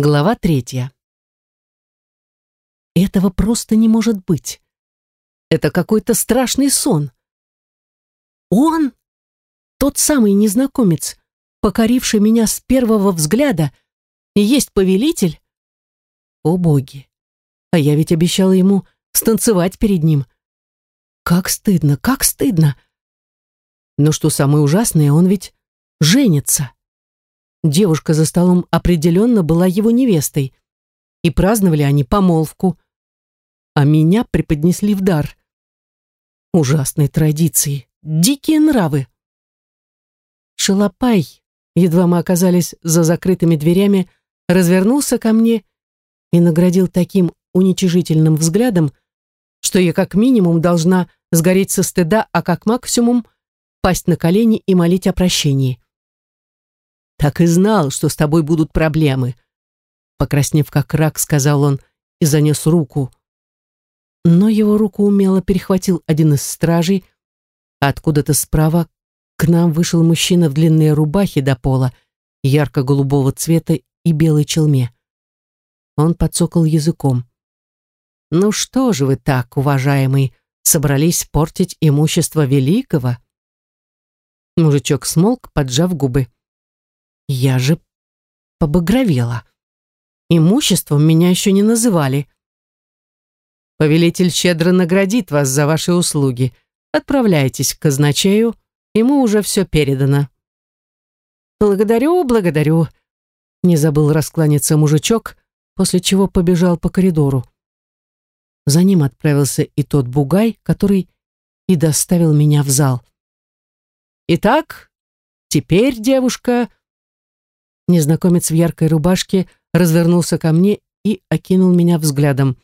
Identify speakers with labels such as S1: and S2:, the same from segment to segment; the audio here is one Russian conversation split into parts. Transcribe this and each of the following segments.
S1: Глава третья. Этого просто не может быть. Это какой-то страшный сон. Он? Тот самый незнакомец, покоривший меня с первого взгляда, и есть повелитель? О боги! А я ведь обещала ему станцевать перед ним. Как стыдно, как стыдно! Но что самое ужасное, он ведь женится. Девушка за столом определенно была его невестой, и праздновали они помолвку, а меня преподнесли в дар. Ужасные традиции, дикие нравы. Шалопай, едва мы оказались за закрытыми дверями, развернулся ко мне и наградил таким уничижительным взглядом, что я как минимум должна сгореть со стыда, а как максимум пасть на колени и молить о прощении. Так и знал, что с тобой будут проблемы. Покраснев как рак, сказал он и занес руку. Но его руку умело перехватил один из стражей, а откуда-то справа к нам вышел мужчина в длинной рубахе до пола, ярко-голубого цвета и белой челме. Он подсокал языком. «Ну что же вы так, уважаемый, собрались портить имущество великого?» Мужичок смолк, поджав губы. Я же побагровела. Имуществом меня еще не называли. Повелитель щедро наградит вас за ваши услуги. Отправляйтесь к казначею, ему уже все передано. Благодарю, благодарю. Не забыл раскланяться мужичок, после чего побежал по коридору. За ним отправился и тот бугай, который и доставил меня в зал. Итак, теперь, девушка, Незнакомец в яркой рубашке развернулся ко мне и окинул меня взглядом.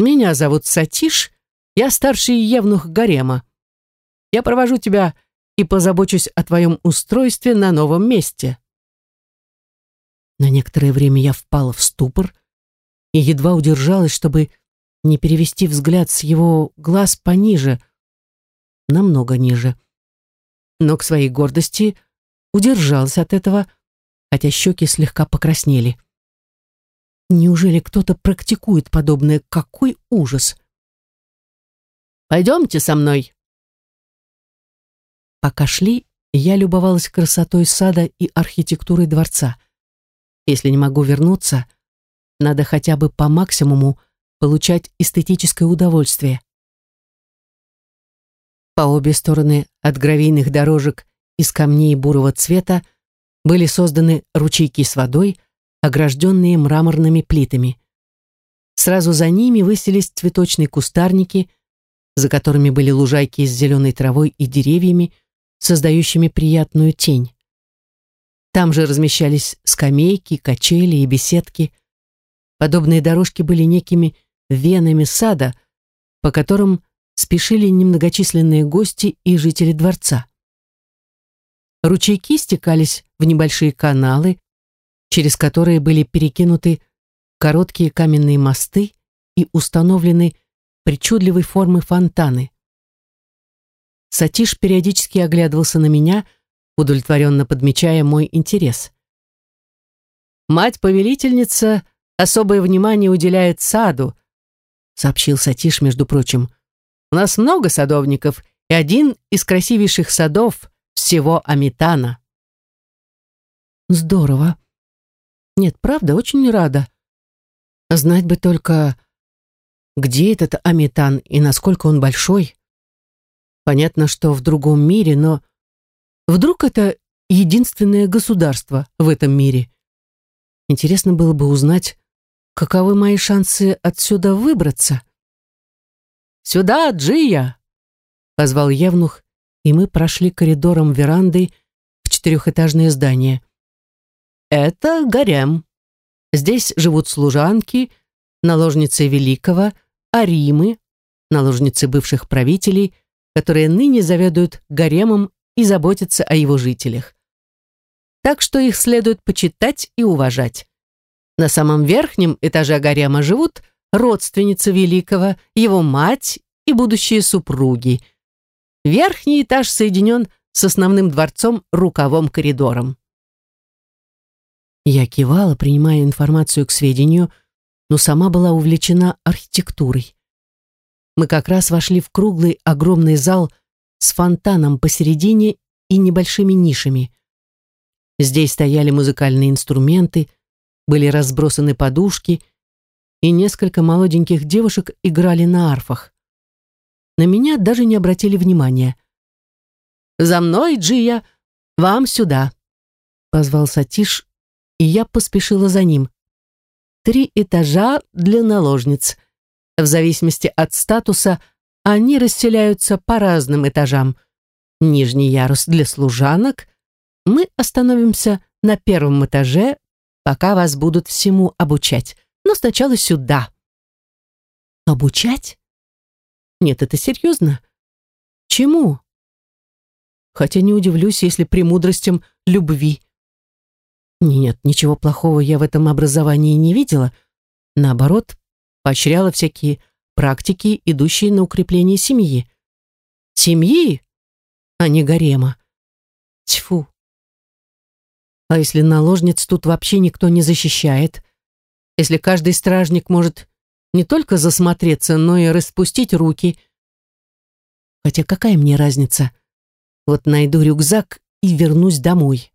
S1: «Меня зовут Сатиш, я старший евнух гарема. Я провожу тебя и позабочусь о твоем устройстве на новом месте». На некоторое время я впала в ступор и едва удержалась, чтобы не перевести взгляд с его глаз пониже, намного ниже. Но к своей гордости удержалась от этого, хотя щеки слегка покраснели. Неужели кто-то практикует подобное? Какой ужас! «Пойдемте со мной!» Пока шли, я любовалась красотой сада и архитектурой дворца. Если не могу вернуться, надо хотя бы по максимуму получать эстетическое удовольствие. По обе стороны от гравийных дорожек из камней бурого цвета были созданы ручейки с водой, огражденные мраморными плитами. Сразу за ними высились цветочные кустарники, за которыми были лужайки с зеленой травой и деревьями, создающими приятную тень. Там же размещались скамейки, качели и беседки. Подобные дорожки были некими венами сада, по которым спешили немногочисленные гости и жители дворца. Ручейки стекались в небольшие каналы, через которые были перекинуты короткие каменные мосты и установлены причудливой формы фонтаны. Сатиш периодически оглядывался на меня, удовлетворенно подмечая мой интерес. «Мать-повелительница особое внимание уделяет саду», сообщил Сатиш, между прочим. «У нас много садовников, и один из красивейших садов всего Амитана. Здорово. Нет, правда, очень рада. Знать бы только, где этот Амитан и насколько он большой. Понятно, что в другом мире, но вдруг это единственное государство в этом мире. Интересно было бы узнать, каковы мои шансы отсюда выбраться. «Сюда, Джия!» — позвал Евнух, и мы прошли коридором веранды в четырехэтажное здание. Это гарем. Здесь живут служанки, наложницы великого, аримы, наложницы бывших правителей, которые ныне заведуют гаремом и заботятся о его жителях. Так что их следует почитать и уважать. На самом верхнем этаже гарема живут родственницы великого, его мать и будущие супруги – Верхний этаж соединен с основным дворцом рукавом коридором. Я кивала, принимая информацию к сведению, но сама была увлечена архитектурой. Мы как раз вошли в круглый огромный зал с фонтаном посередине и небольшими нишами. Здесь стояли музыкальные инструменты, были разбросаны подушки, и несколько молоденьких девушек играли на арфах. На меня даже не обратили внимания. «За мной, Джия! Вам сюда!» Позвал Сатиш, и я поспешила за ним. Три этажа для наложниц. В зависимости от статуса они расселяются по разным этажам. Нижний ярус для служанок. Мы остановимся на первом этаже, пока вас будут всему обучать. Но сначала сюда. Обучать? Нет, это серьезно. Чему? Хотя не удивлюсь, если премудростям любви. Нет, ничего плохого я в этом образовании не видела. Наоборот, поощряла всякие практики, идущие на укрепление семьи. Семьи, а не гарема. Тьфу. А если наложниц тут вообще никто не защищает? Если каждый стражник может не только засмотреться, но и распустить руки? Хотя какая мне разница? Вот найду рюкзак и вернусь домой.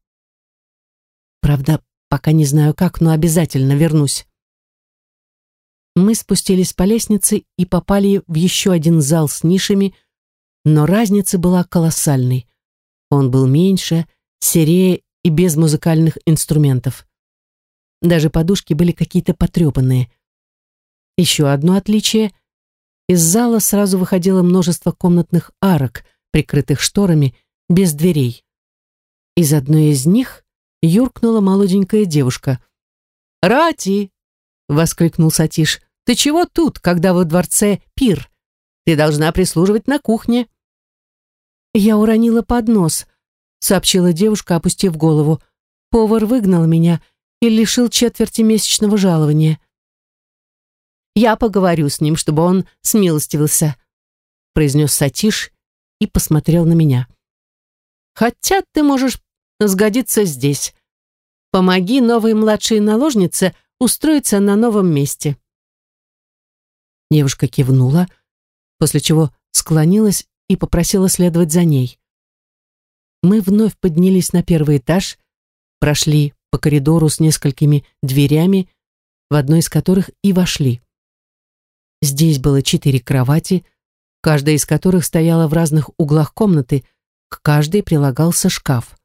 S1: Правда, пока не знаю как, но обязательно вернусь. Мы спустились по лестнице и попали в еще один зал с нишами, но разница была колоссальной. Он был меньше, серее и без музыкальных инструментов. Даже подушки были какие-то потрепанные. Еще одно отличие — из зала сразу выходило множество комнатных арок, прикрытых шторами, без дверей. Из одной из них юркнула молоденькая девушка. «Рати!» — воскликнул Сатиш. «Ты чего тут, когда во дворце пир? Ты должна прислуживать на кухне». «Я уронила поднос», — сообщила девушка, опустив голову. «Повар выгнал меня и лишил четверти месячного жалования». «Я поговорю с ним, чтобы он смилостивился», — произнес Сатиш и посмотрел на меня. «Хотя ты можешь сгодится здесь. Помоги новой младшей наложнице устроиться на новом месте». Девушка кивнула, после чего склонилась и попросила следовать за ней. Мы вновь поднялись на первый этаж, прошли по коридору с несколькими дверями, в одной из которых и вошли. Здесь было четыре кровати, каждая из которых стояла в разных углах комнаты, к каждой прилагался шкаф.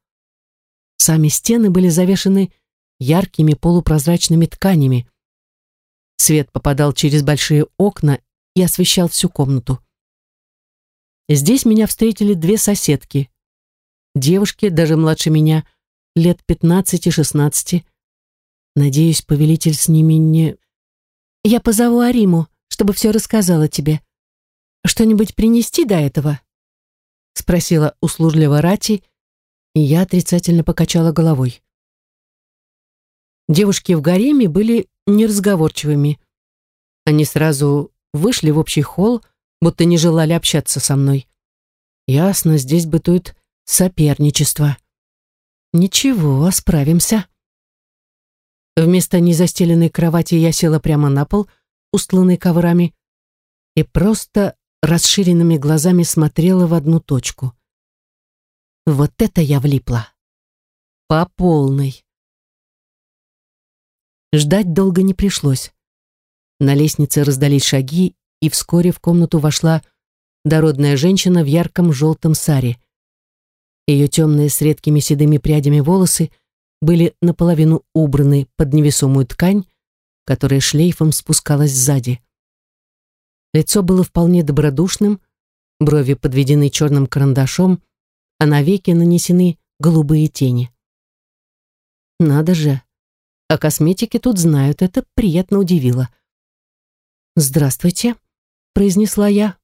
S1: Сами стены были завешены яркими полупрозрачными тканями. Свет попадал через большие окна и освещал всю комнату. Здесь меня встретили две соседки. Девушки, даже младше меня, лет 15-16. Надеюсь, повелитель с ними не... Я позову Ариму, чтобы все рассказала тебе. Что-нибудь принести до этого? Спросила услужливо Рати, и я отрицательно покачала головой. Девушки в гареме были неразговорчивыми. Они сразу вышли в общий холл, будто не желали общаться со мной. Ясно, здесь бытует соперничество. Ничего, справимся. Вместо незастеленной кровати я села прямо на пол, устланный коврами, и просто расширенными глазами смотрела в одну точку. Вот это я влипла. По полной. Ждать долго не пришлось. На лестнице раздались шаги, и вскоре в комнату вошла дородная женщина в ярком желтом саре. Ее темные с редкими седыми прядями волосы были наполовину убраны под невесомую ткань, которая шлейфом спускалась сзади. Лицо было вполне добродушным, брови подведены черным карандашом, а на веки нанесены голубые тени. Надо же, о косметике тут знают, это приятно удивило. «Здравствуйте», — произнесла я.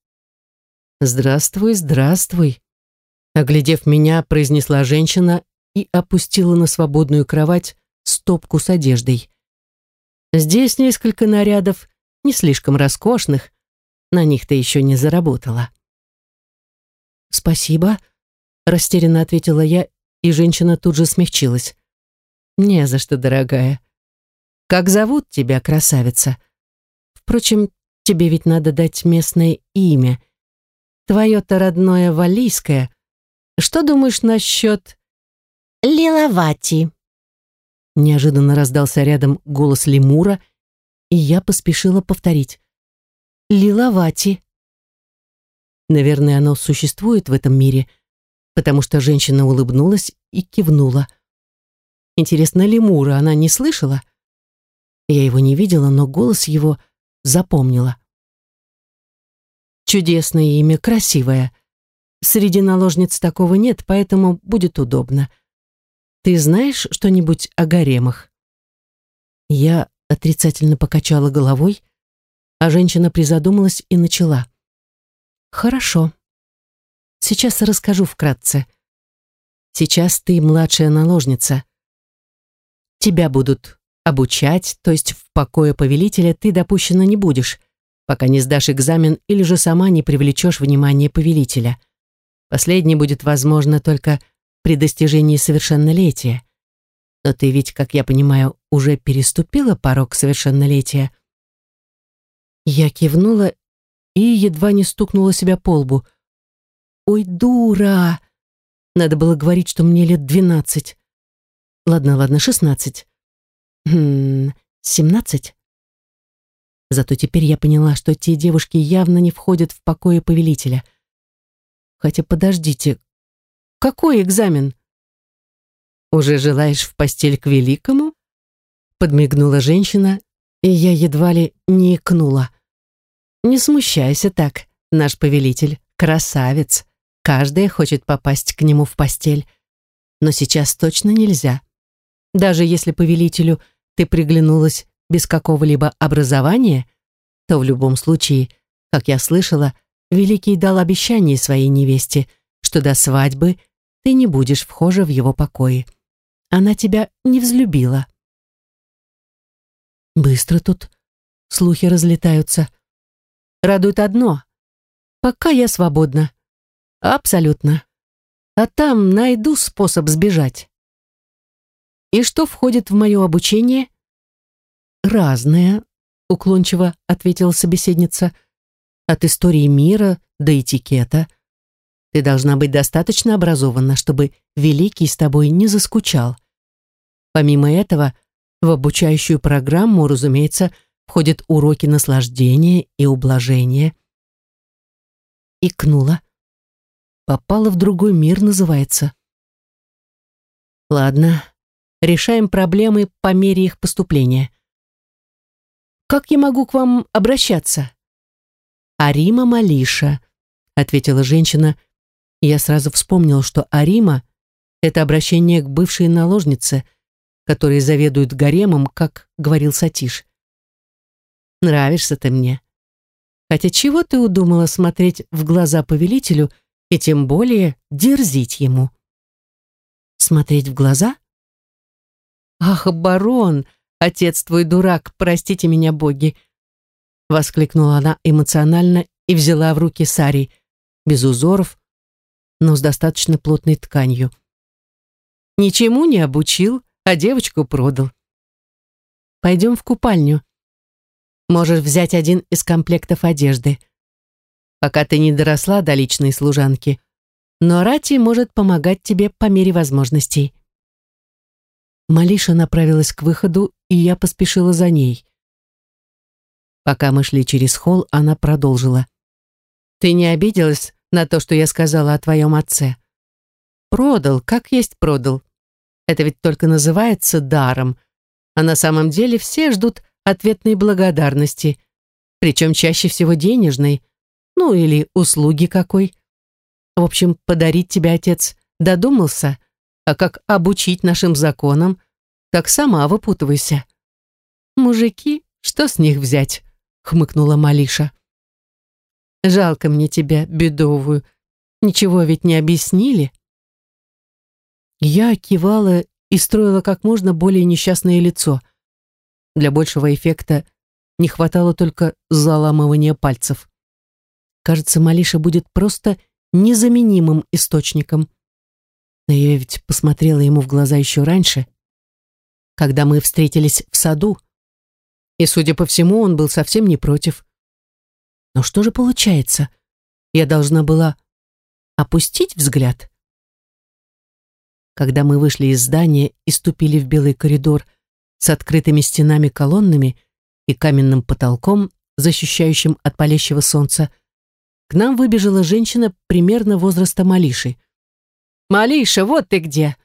S1: «Здравствуй, здравствуй», — оглядев меня, произнесла женщина и опустила на свободную кровать стопку с одеждой. Здесь несколько нарядов, не слишком роскошных, на них ты еще не заработала. «Спасибо», растерянно ответила я, и женщина тут же смягчилась. Не за что, дорогая. Как зовут тебя, красавица? Впрочем, тебе ведь надо дать местное имя. Твое-то родное валийское. Что думаешь насчет...
S2: Лиловати.
S1: Неожиданно раздался рядом голос лемура, и я поспешила повторить. Лиловати. Наверное, оно существует в этом мире, потому что женщина улыбнулась и кивнула. Интересно, лемура она не слышала? Я его не видела, но голос его запомнила. Чудесное имя, красивое. Среди наложниц такого нет, поэтому будет удобно. Ты знаешь что-нибудь о гаремах? Я отрицательно покачала головой, а женщина призадумалась и начала. Хорошо. Сейчас расскажу вкратце. Сейчас ты младшая наложница. Тебя будут обучать, то есть в покое повелителя ты допущена не будешь, пока не сдашь экзамен или же сама не привлечешь внимание повелителя. Последнее будет возможно только при достижении совершеннолетия. Но ты ведь, как я понимаю, уже переступила порог совершеннолетия. Я кивнула и едва не стукнула себя по лбу. «Ой, дура!» Надо было говорить, что мне лет двенадцать. Ладно, ладно, шестнадцать. Хм, семнадцать? Зато теперь я поняла, что те девушки явно не входят в покои повелителя. Хотя подождите, какой экзамен? Уже желаешь в постель к великому? Подмигнула женщина, и я едва ли не икнула. Не смущайся так, наш повелитель, красавец. Каждая хочет попасть к нему в постель. Но сейчас точно нельзя. Даже если повелителю ты приглянулась без какого-либо образования, то в любом случае, как я слышала, Великий дал обещание своей невесте, что до свадьбы ты не будешь вхожа в его покои. Она тебя не взлюбила. Быстро тут слухи разлетаются. Радует одно. Пока я свободна. Абсолютно. А там найду способ сбежать. И что входит в мое обучение? Разное, уклончиво ответила собеседница. От истории мира до этикета – ты должна быть достаточно образована, чтобы Великий с тобой не заскучал. Помимо этого, в обучающую программу, разумеется, входят уроки наслаждения и ублажения. Икнула. Попала в другой мир, называется. Ладно, решаем проблемы по мере их поступления. Как я могу к вам обращаться? Арима Малиша, ответила женщина, я сразу вспомнил, что Арима — это обращение к бывшей наложнице, которая заведует гаремом, как говорил Сатиш. Нравишься ты мне. Хотя чего ты удумала смотреть в глаза повелителю и тем более дерзить ему? Смотреть в глаза? Ах, барон, отец твой дурак, простите меня, боги! Воскликнула она эмоционально и взяла в руки сари, без узоров, но с достаточно плотной тканью. Ничему не обучил, а девочку продал. Пойдем в купальню. Можешь взять один из комплектов одежды. Пока ты не доросла до личной служанки, но Рати может помогать тебе по мере возможностей. Малиша направилась к выходу, и я поспешила за ней. Пока мы шли через холл, она продолжила. «Ты не обиделась, на то, что я сказала о твоем отце. Продал, как есть продал. Это ведь только называется даром, а на самом деле все ждут ответной благодарности, причем чаще всего денежной, ну или услуги какой. В общем, подарить тебе отец додумался, а как обучить нашим законам, так сама выпутывайся. Мужики, что с них взять? хмыкнула Малиша. Жалко мне тебя, бедовую. Ничего ведь не объяснили. Я кивала и строила как можно более несчастное лицо. Для большего эффекта не хватало только заламывания пальцев. Кажется, Малиша будет просто незаменимым источником. Но я ведь посмотрела ему в глаза еще раньше. когда мы встретились в саду. И, судя по всему, он был совсем не против. Но что же получается? Я должна была опустить взгляд? Когда мы вышли из здания и ступили в белый коридор с открытыми стенами-колоннами и каменным потолком, защищающим от палящего солнца, к нам выбежала женщина примерно возраста Малиши. «Малиша, вот ты где!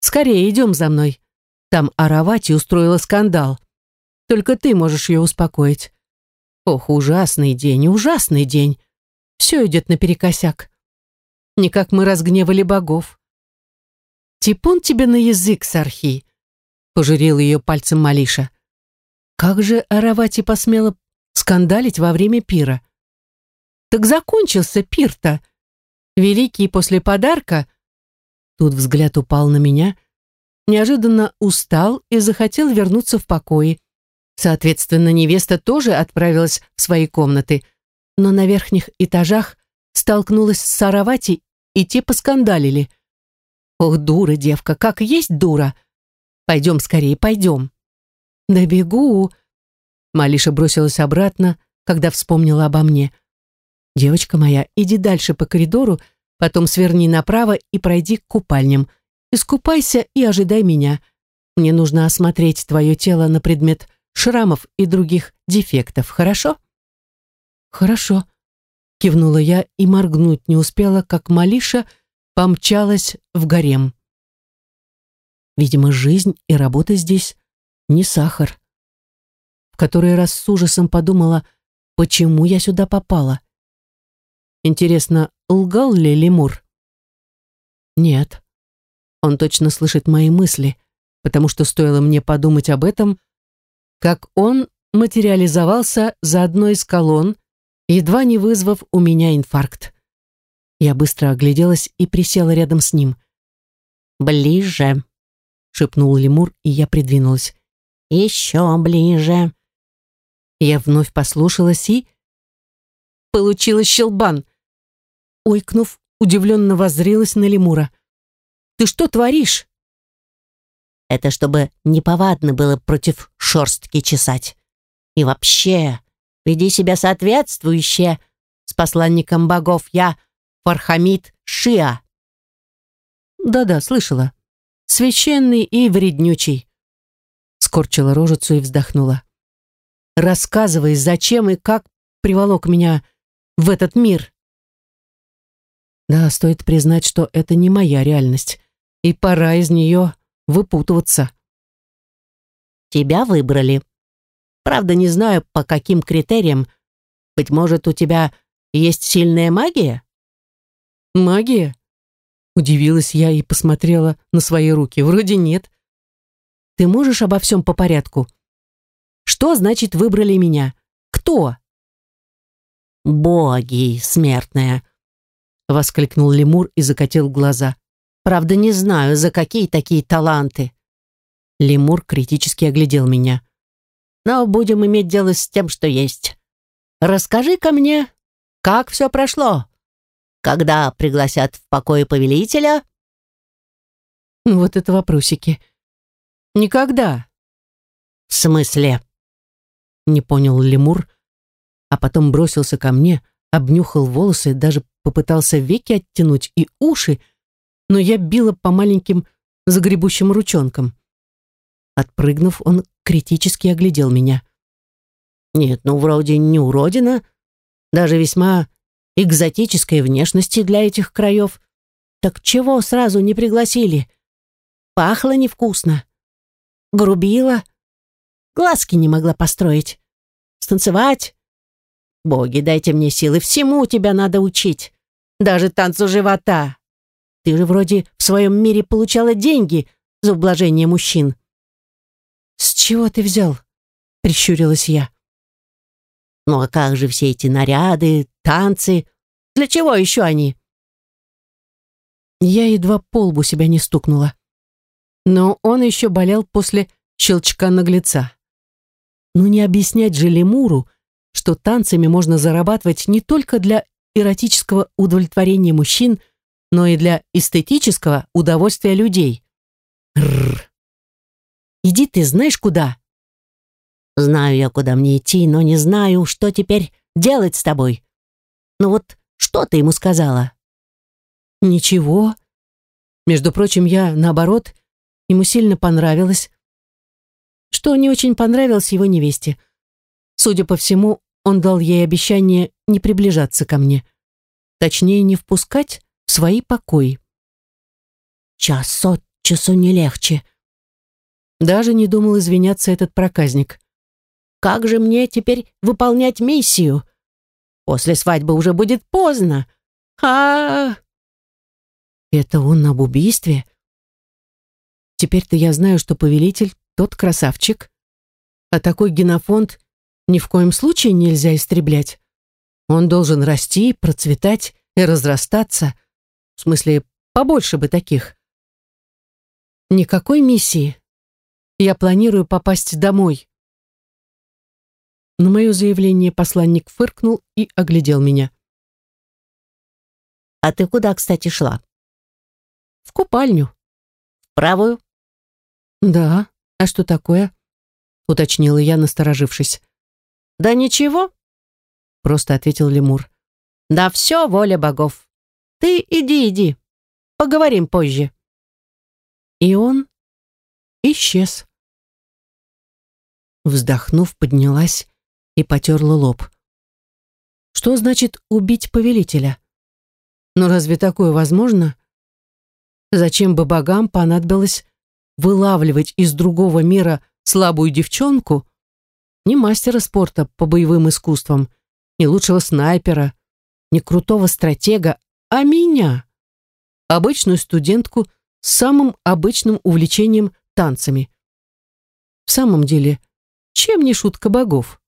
S1: Скорее идем за мной. Там Аравати устроила скандал. Только ты можешь ее успокоить. Ох, ужасный день, ужасный день. Все идет наперекосяк. Не как мы разгневали богов. Типун тебе на язык, Сархи, пожурил ее пальцем Малиша. Как же Аравати посмела скандалить во время пира? Так закончился пир-то. Великий после подарка. Тут взгляд упал на меня, неожиданно устал и захотел вернуться в покое. Соответственно, невеста тоже отправилась в свои комнаты, но на верхних этажах столкнулась с Саравати, и те поскандалили. Ох, дура девка, как есть дура. Пойдем скорее, пойдем. Да бегу. Малиша бросилась обратно, когда вспомнила обо мне. Девочка моя, иди дальше по коридору, потом сверни направо и пройди к купальням. Искупайся и ожидай меня. Мне нужно осмотреть твое тело на предмет шрамов и других дефектов, хорошо? Хорошо, кивнула я и моргнуть не успела, как Малиша помчалась в гарем. Видимо, жизнь и работа здесь не сахар. В который раз с ужасом подумала, почему я сюда попала. Интересно, лгал ли лемур? Нет. Он точно слышит мои мысли, потому что стоило мне подумать об этом, как он материализовался за одной из колонн, едва не вызвав у меня инфаркт. Я быстро огляделась и присела рядом с ним.
S2: «Ближе», — шепнул лемур, и я придвинулась. «Еще ближе».
S1: Я вновь послушалась и... Получилось щелбан. Ойкнув, удивленно воззрелась на лемура. «Ты что творишь?»
S2: Это чтобы неповадно было против шорстки чесать. И вообще, веди себя соответствующе. С посланником богов я Фархамид Шиа.
S1: Да-да, слышала. Священный и вреднючий. Скорчила рожицу и вздохнула. Рассказывай, зачем и как приволок меня в этот мир. Да, стоит признать, что это не моя реальность, и пора из нее выпутываться.
S2: Тебя выбрали. Правда, не знаю, по каким критериям. Быть может, у тебя есть сильная магия?
S1: Магия? Удивилась я и посмотрела на свои руки. Вроде нет. Ты можешь обо всем по порядку? Что значит выбрали меня? Кто?
S2: Боги, смертная, воскликнул лемур и закатил глаза. Правда, не знаю, за какие такие таланты.
S1: Лемур критически оглядел меня.
S2: Но будем иметь дело с тем, что есть. Расскажи-ка мне, как все прошло? Когда пригласят в покое повелителя?
S1: Ну, вот это вопросики. Никогда.
S2: В смысле?
S1: Не понял лемур, а потом бросился ко мне, обнюхал волосы, даже попытался веки оттянуть и уши, но я била по маленьким загребущим ручонкам. Отпрыгнув, он критически оглядел меня.
S2: «Нет, ну вроде не уродина, даже весьма экзотической внешности для этих краев. Так чего сразу не пригласили? Пахло невкусно. Грубила. Глазки не могла построить. Станцевать. Боги, дайте мне силы, всему тебя надо учить. Даже танцу живота. Ты же вроде в своем мире получала деньги за ублажение мужчин.
S1: С чего ты взял? Прищурилась я.
S2: Ну а как же все эти наряды, танцы? Для чего еще они?
S1: Я едва полбу себя не стукнула. Но он еще болел после щелчка наглеца. Ну не объяснять же лемуру, что танцами можно зарабатывать не только для эротического удовлетворения мужчин, но и для эстетического удовольствия людей. Рррр.
S2: Иди ты знаешь куда?» «Знаю я, куда мне идти, но не знаю, что теперь делать с тобой. Ну вот что ты ему сказала?»
S1: «Ничего. Между прочим, я, наоборот, ему сильно понравилось. Что не очень понравилось его невесте. Судя по всему, он дал ей обещание не приближаться ко мне. Точнее, не впускать в свои покои.
S2: Час от часу не легче.
S1: Даже не думал извиняться этот проказник.
S2: Как же мне теперь выполнять миссию? После свадьбы уже будет поздно. А, -а, -а.
S1: Это он об убийстве? Теперь-то я знаю, что повелитель тот красавчик. А такой генофонд ни в коем случае нельзя истреблять. Он должен расти, процветать и разрастаться. В смысле, побольше бы таких. Никакой миссии. Я планирую попасть домой. На мое заявление посланник фыркнул и оглядел меня.
S2: «А ты куда, кстати, шла?»
S1: «В купальню».
S2: «В правую?»
S1: «Да. А что такое?» уточнила я, насторожившись.
S2: «Да ничего», — просто ответил лемур. «Да все воля богов. Ты иди, иди. Поговорим позже».
S1: И он исчез. Вздохнув, поднялась и потерла лоб. Что значит убить повелителя? Но разве такое возможно? Зачем бы богам понадобилось вылавливать из другого мира слабую девчонку, ни мастера спорта по боевым искусствам, ни лучшего снайпера, ни крутого стратега, а меня, обычную студентку с самым обычным увлечением танцами. В самом деле, чем не шутка богов?